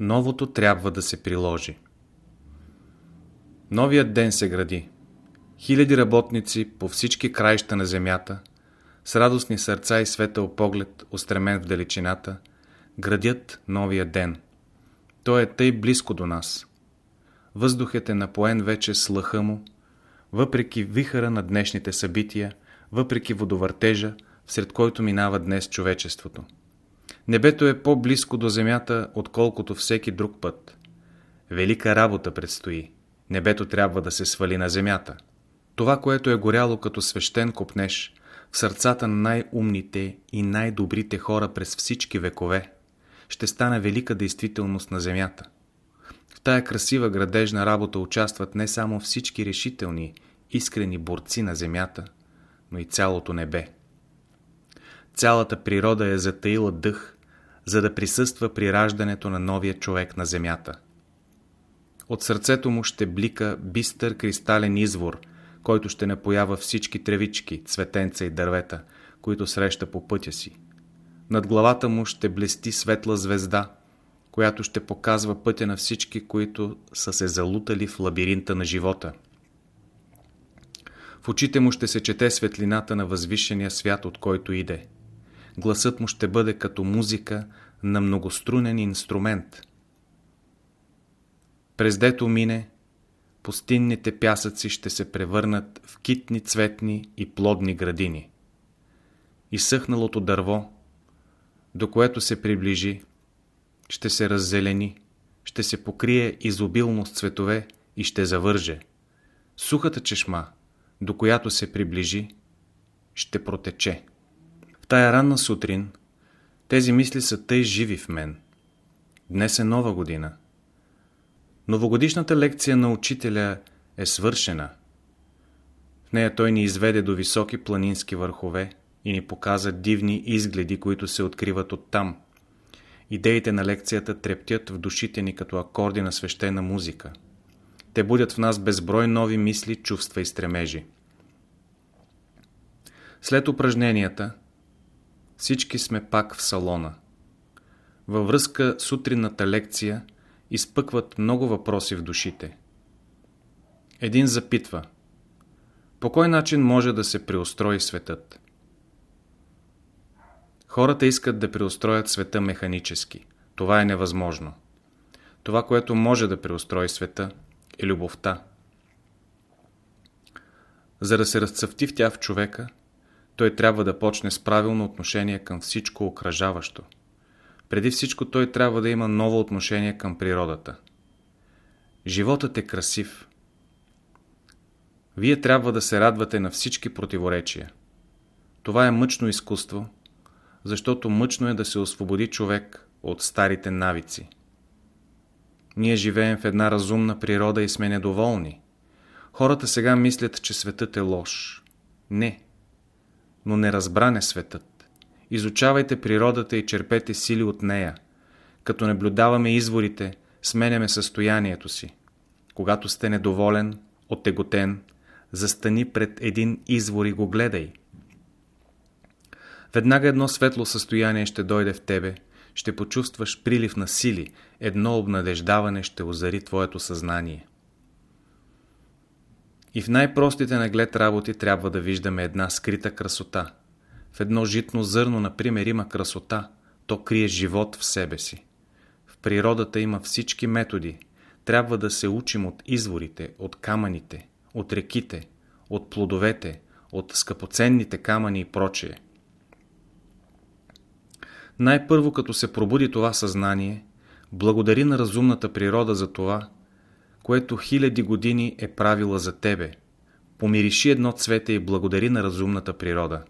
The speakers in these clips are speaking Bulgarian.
Новото трябва да се приложи. Новият ден се гради. Хиляди работници по всички краища на земята, с радостни сърца и светъл поглед, устремен в далечината, градят новия ден. Той е тъй близко до нас. Въздухът е напоен вече с лъха му, въпреки вихъра на днешните събития, въпреки водовъртежа, всред който минава днес човечеството. Небето е по-близко до земята, отколкото всеки друг път. Велика работа предстои. Небето трябва да се свали на земята. Това, което е горяло като свещен копнеж в сърцата на най-умните и най-добрите хора през всички векове, ще стане велика действителност на земята. В тая красива градежна работа участват не само всички решителни, искрени борци на земята, но и цялото небе. Цялата природа е затаила дъх, за да присъства при раждането на новия човек на земята. От сърцето му ще блика бистър кристален извор, който ще напоява всички тревички, цветенца и дървета, които среща по пътя си. Над главата му ще блести светла звезда, която ще показва пътя на всички, които са се залутали в лабиринта на живота. В очите му ще се чете светлината на възвишения свят, от който иде гласът му ще бъде като музика на многострунен инструмент. През дето мине, пустинните пясъци ще се превърнат в китни цветни и плодни градини. Изсъхналото дърво, до което се приближи, ще се раззелени, ще се покрие изобилно с цветове и ще завърже. Сухата чешма, до която се приближи, ще протече тая ранна сутрин тези мисли са тъй живи в мен. Днес е нова година. Новогодишната лекция на учителя е свършена. В нея той ни изведе до високи планински върхове и ни показа дивни изгледи, които се откриват оттам. Идеите на лекцията трептят в душите ни като акорди на свещена музика. Те будят в нас безброй нови мисли, чувства и стремежи. След упражненията, всички сме пак в салона. Във връзка с утринната лекция изпъкват много въпроси в душите. Един запитва По кой начин може да се преустрои светът? Хората искат да преустроят света механически. Това е невъзможно. Това, което може да преустрои света, е любовта. За да се разцъфти в тя в човека, той трябва да почне с правилно отношение към всичко окръжаващо. Преди всичко той трябва да има ново отношение към природата. Животът е красив. Вие трябва да се радвате на всички противоречия. Това е мъчно изкуство, защото мъчно е да се освободи човек от старите навици. Ние живеем в една разумна природа и сме недоволни. Хората сега мислят, че светът е лош. Не но неразбран е светът. Изучавайте природата и черпете сили от нея. Като наблюдаваме изворите, сменяме състоянието си. Когато сте недоволен, отеготен, застани пред един извор и го гледай. Веднага едно светло състояние ще дойде в тебе, ще почувстваш прилив на сили, едно обнадеждаване ще озари твоето съзнание. И в най-простите наглед работи трябва да виждаме една скрита красота. В едно житно зърно, например, има красота. То крие живот в себе си. В природата има всички методи. Трябва да се учим от изворите, от камъните, от реките, от плодовете, от скъпоценните камъни и прочее. Най-първо, като се пробуди това съзнание, благодари на разумната природа за това, което хиляди години е правила за тебе. Помириши едно цвете и благодари на разумната природа.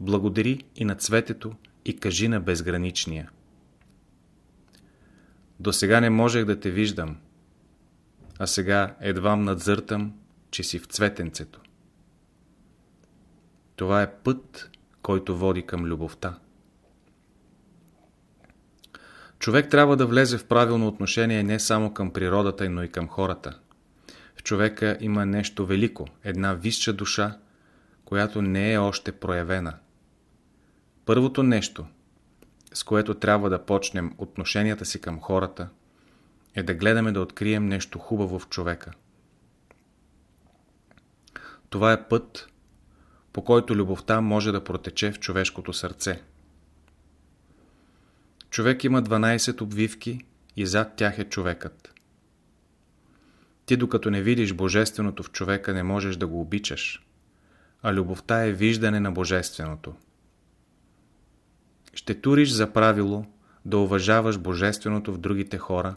Благодари и на цветето и кажи на безграничния. До сега не можех да те виждам, а сега едвам надзъртам, че си в цветенцето. Това е път, който води към любовта. Човек трябва да влезе в правилно отношение не само към природата, но и към хората. В човека има нещо велико, една висша душа, която не е още проявена. Първото нещо, с което трябва да почнем отношенията си към хората, е да гледаме да открием нещо хубаво в човека. Това е път, по който любовта може да протече в човешкото сърце. Човек има 12 обвивки и зад тях е човекът. Ти докато не видиш Божественото в човека не можеш да го обичаш, а любовта е виждане на Божественото. Ще туриш за правило да уважаваш Божественото в другите хора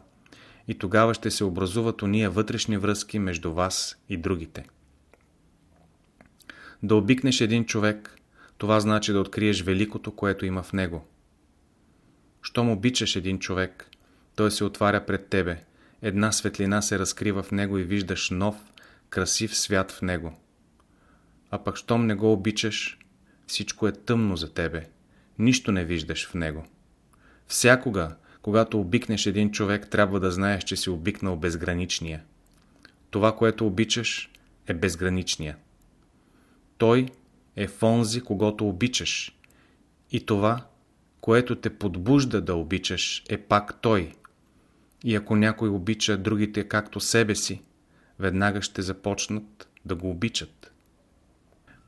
и тогава ще се образуват уния вътрешни връзки между вас и другите. Да обикнеш един човек, това значи да откриеш великото, което има в него. Щом обичаш един човек, той се отваря пред тебе, една светлина се разкрива в него и виждаш нов, красив свят в него. А пък щом не го обичаш, всичко е тъмно за тебе, нищо не виждаш в него. Всякога, когато обикнеш един човек, трябва да знаеш, че си обикнал безграничния. Това, което обичаш, е безграничния. Той е в онзи, когато обичаш. И това, което те подбужда да обичаш, е пак Той. И ако някой обича другите както себе си, веднага ще започнат да го обичат.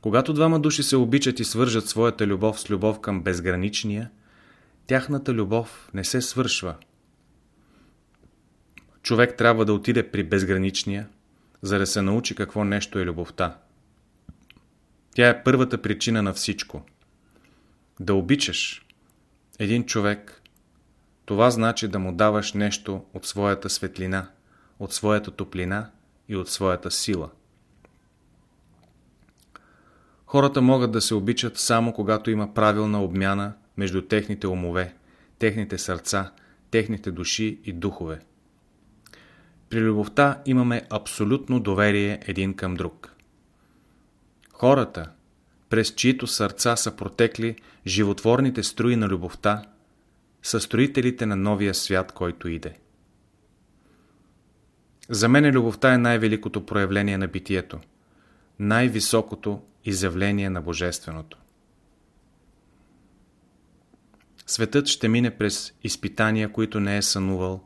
Когато двама души се обичат и свържат своята любов с любов към безграничния, тяхната любов не се свършва. Човек трябва да отиде при безграничния, за да се научи какво нещо е любовта. Тя е първата причина на всичко. Да обичаш един човек, това значи да му даваш нещо от своята светлина, от своята топлина и от своята сила. Хората могат да се обичат само когато има правилна обмяна между техните умове, техните сърца, техните души и духове. При любовта имаме абсолютно доверие един към друг. Хората, през чието сърца са протекли животворните струи на любовта, са строителите на новия свят, който иде. За мен любовта е най-великото проявление на битието, най-високото изявление на Божественото. Светът ще мине през изпитания, които не е сънувал,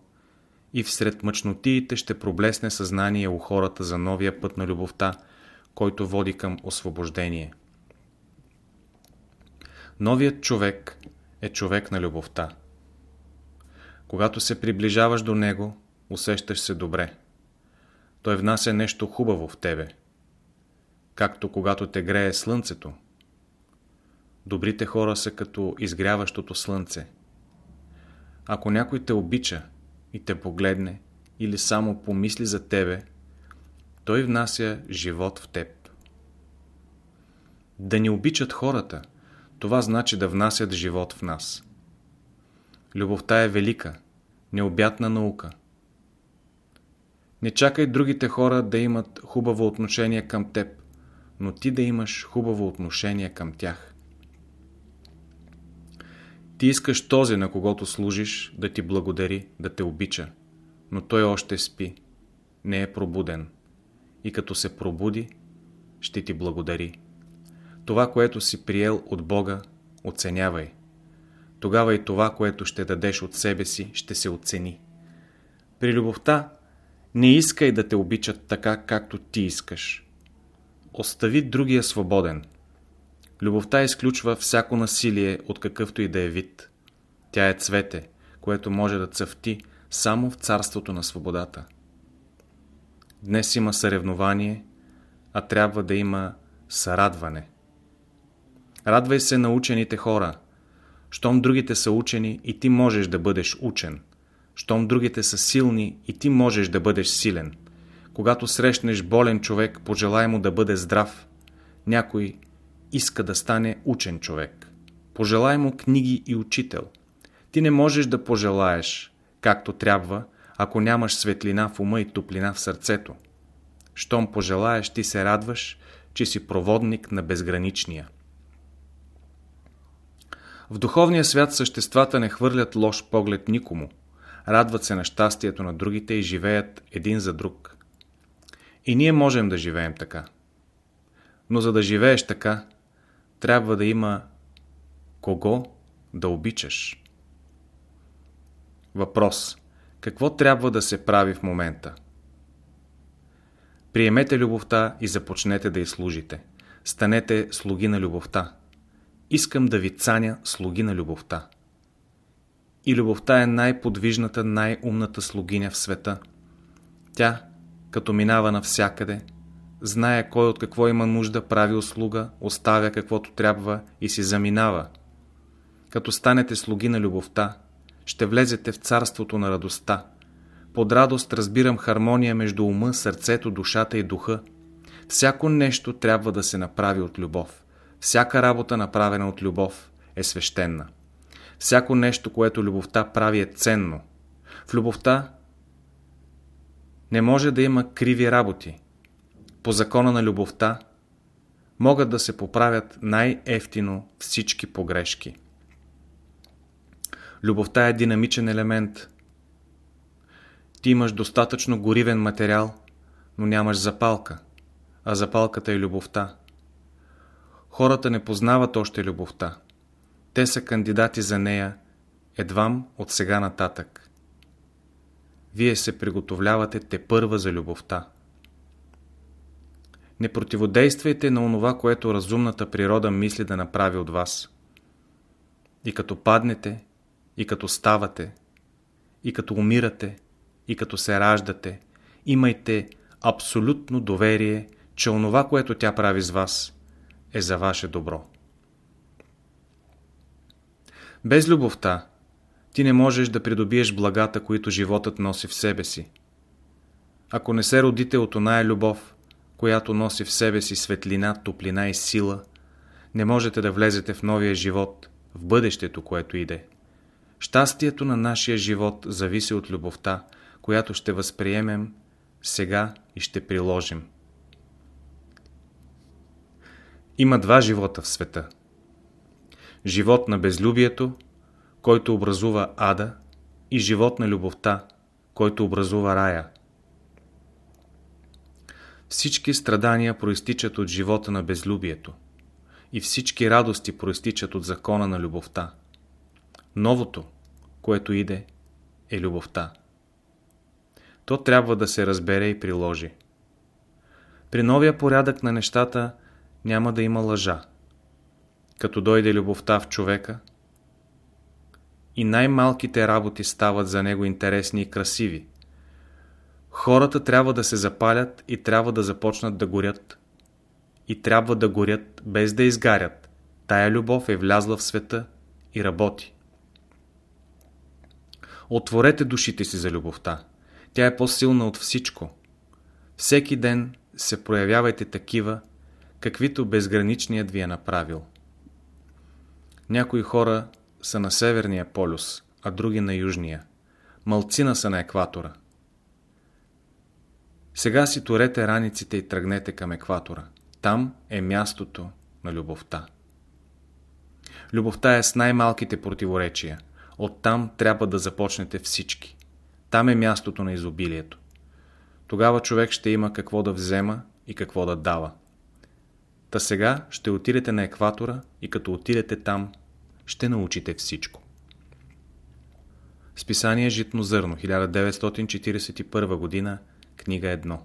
и всред мъчнотиите ще проблесне съзнание у хората за новия път на любовта, който води към освобождение. Новият човек е човек на любовта. Когато се приближаваш до него, усещаш се добре. Той внася нещо хубаво в тебе. Както когато те грее слънцето. Добрите хора са като изгряващото слънце. Ако някой те обича и те погледне или само помисли за тебе, той внася живот в теб. Да ни обичат хората, това значи да внасят живот в нас. Любовта е велика, необятна наука. Не чакай другите хора да имат хубаво отношение към теб, но ти да имаш хубаво отношение към тях. Ти искаш този, на когото служиш, да ти благодари, да те обича, но той още спи, не е пробуден. И като се пробуди, ще ти благодари. Това, което си приел от Бога, оценявай. Тогава и това, което ще дадеш от себе си, ще се оцени. При любовта не искай да те обичат така, както ти искаш. Остави другия свободен. Любовта изключва всяко насилие от какъвто и да е вид. Тя е цвете, което може да цъфти само в царството на свободата. Днес има съревнование, а трябва да има сърадване. Радвай се на учените хора. Щом другите са учени и ти можеш да бъдеш учен. Щом другите са силни и ти можеш да бъдеш силен. Когато срещнеш болен човек, пожелай му да бъде здрав. Някой иска да стане учен човек. Пожелай му книги и учител. Ти не можеш да пожелаеш, както трябва, ако нямаш светлина в ума и топлина в сърцето. Щом пожелаеш, ти се радваш, че си проводник на безграничния. В духовния свят съществата не хвърлят лош поглед никому, радват се на щастието на другите и живеят един за друг. И ние можем да живеем така. Но за да живееш така, трябва да има кого да обичаш. Въпрос. Какво трябва да се прави в момента? Приемете любовта и започнете да й. Станете слуги на любовта. Искам да ви цаня слуги на любовта. И любовта е най-подвижната, най-умната слугиня в света. Тя, като минава навсякъде, знае кой от какво има нужда, прави услуга, оставя каквото трябва и си заминава. Като станете слуги на любовта, ще влезете в царството на радостта. Под радост разбирам хармония между ума, сърцето, душата и духа. Всяко нещо трябва да се направи от любов. Всяка работа, направена от любов, е свещена. Всяко нещо, което любовта прави е ценно. В любовта не може да има криви работи. По закона на любовта могат да се поправят най-ефтино всички погрешки. Любовта е динамичен елемент. Ти имаш достатъчно горивен материал, но нямаш запалка, а запалката е любовта. Хората не познават още любовта. Те са кандидати за нея едвам от сега нататък. Вие се приготовлявате те първа за любовта. Не противодействайте на онова, което разумната природа мисли да направи от вас. И като паднете, и като ставате, и като умирате, и като се раждате, имайте абсолютно доверие, че онова, което тя прави с вас, е за ваше добро. Без любовта ти не можеш да придобиеш благата, които животът носи в себе си. Ако не се родите от оная любов, която носи в себе си светлина, топлина и сила, не можете да влезете в новия живот, в бъдещето, което иде. Щастието на нашия живот зависи от любовта, която ще възприемем сега и ще приложим. Има два живота в света. Живот на безлюбието, който образува ада, и живот на любовта, който образува рая. Всички страдания проистичат от живота на безлюбието и всички радости проистичат от закона на любовта. Новото, което иде, е любовта. То трябва да се разбере и приложи. При новия порядък на нещата няма да има лъжа. Като дойде любовта в човека, и най-малките работи стават за него интересни и красиви. Хората трябва да се запалят и трябва да започнат да горят. И трябва да горят без да изгарят. Тая любов е влязла в света и работи. Отворете душите си за любовта. Тя е по-силна от всичко. Всеки ден се проявявайте такива, каквито безграничният ви е направил. Някои хора са на северния полюс, а други на южния. Малцина са на екватора. Сега си турете раниците и тръгнете към екватора. Там е мястото на любовта. Любовта е с най-малките противоречия. Оттам трябва да започнете всички. Там е мястото на изобилието. Тогава човек ще има какво да взема и какво да дава. Та сега ще отидете на екватора и като отидете там, ще научите всичко. Списание Житно зърно, 1941 година, книга 1